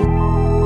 Música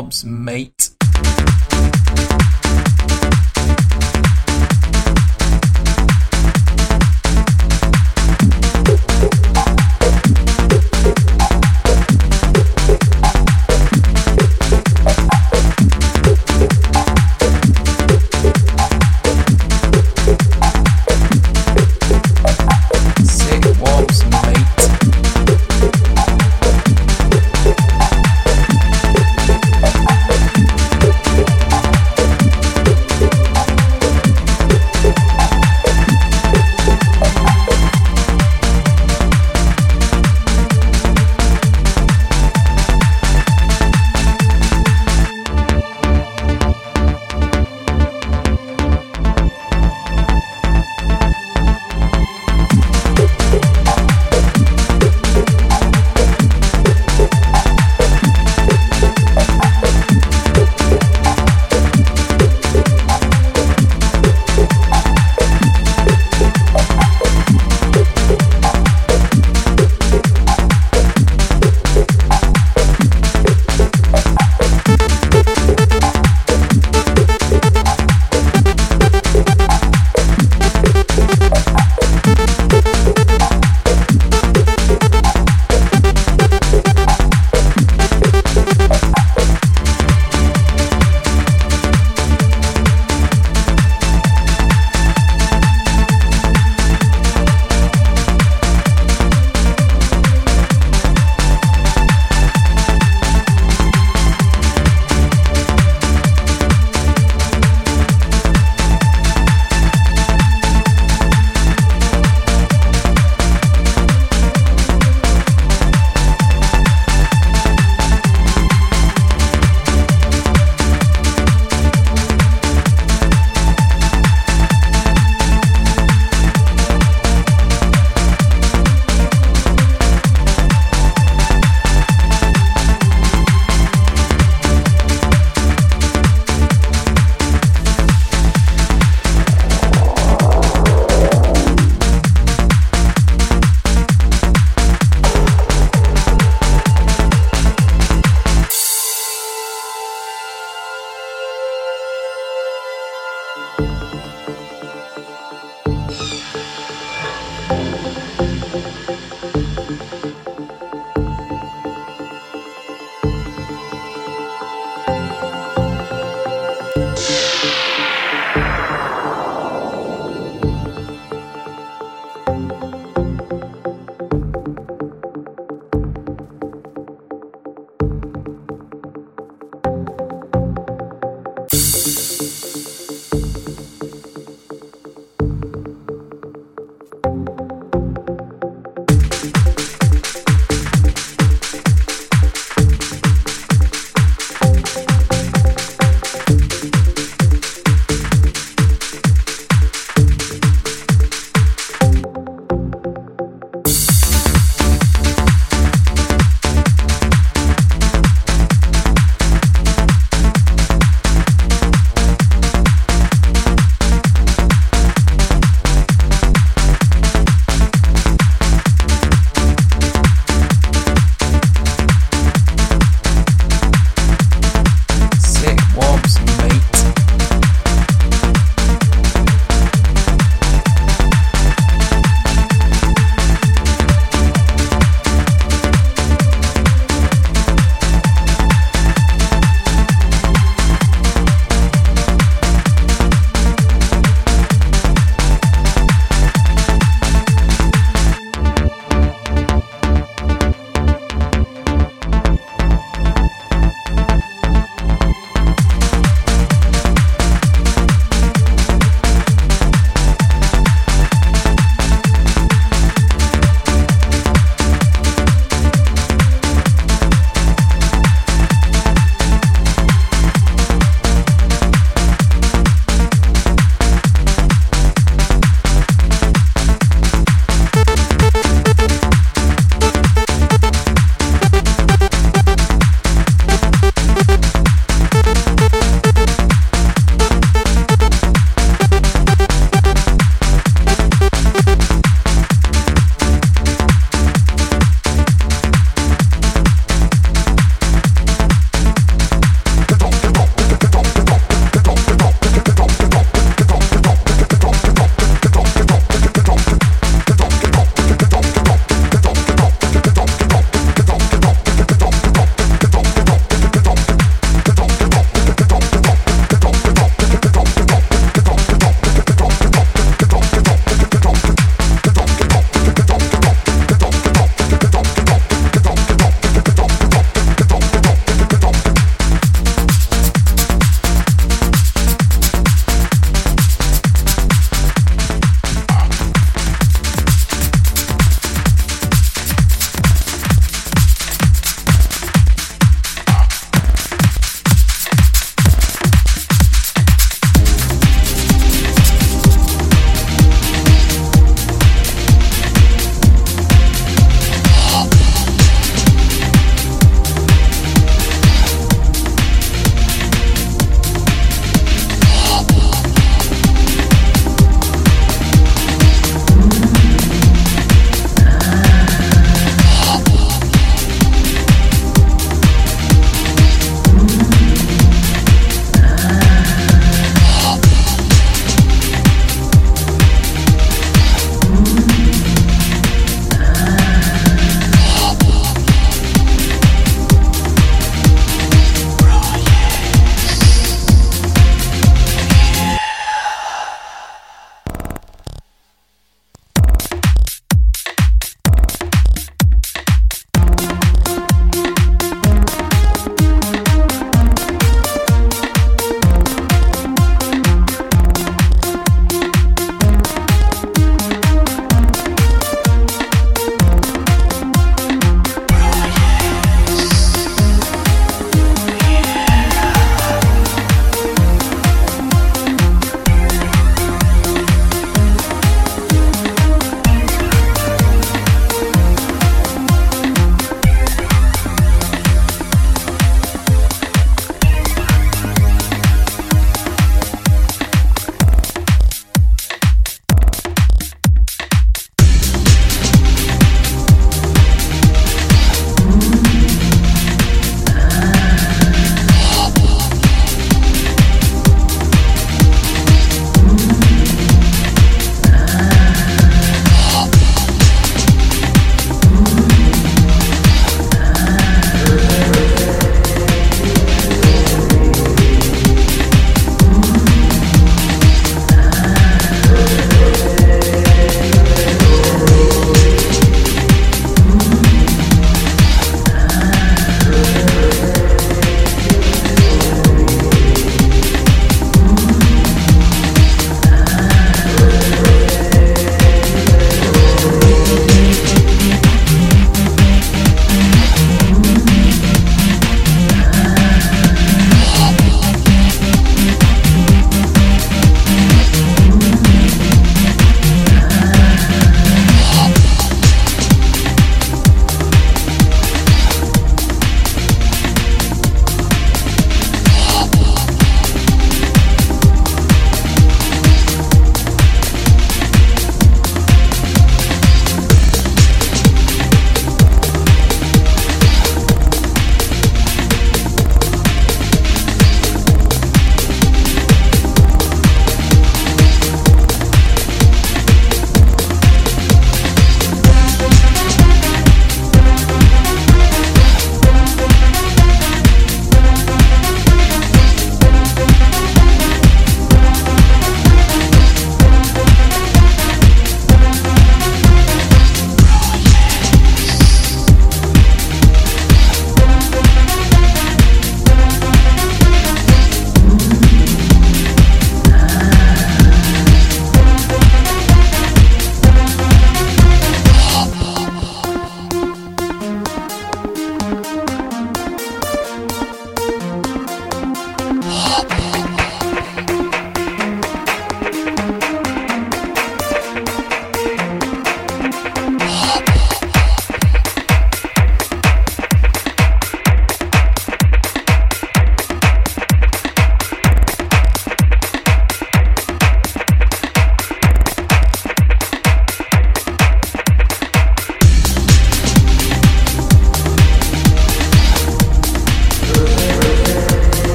Bob's mate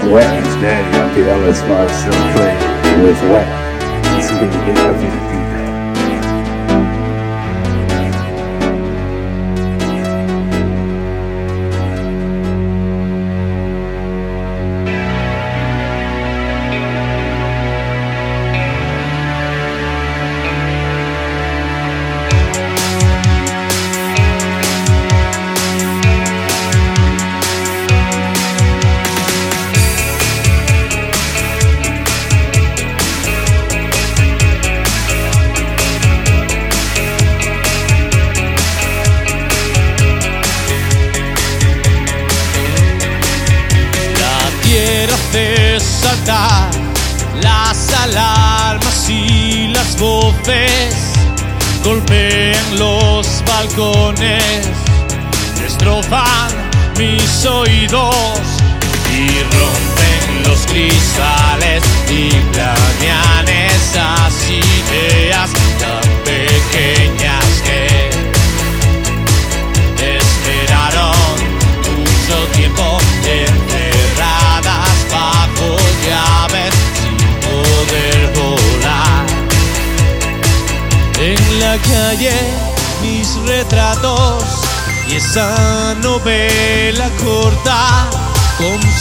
Wednesday, wet and dirty. I feel that was my with wet. It's been a bit of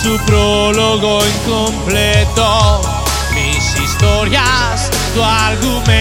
su prólogo incompleto, mis historias, tu argumento.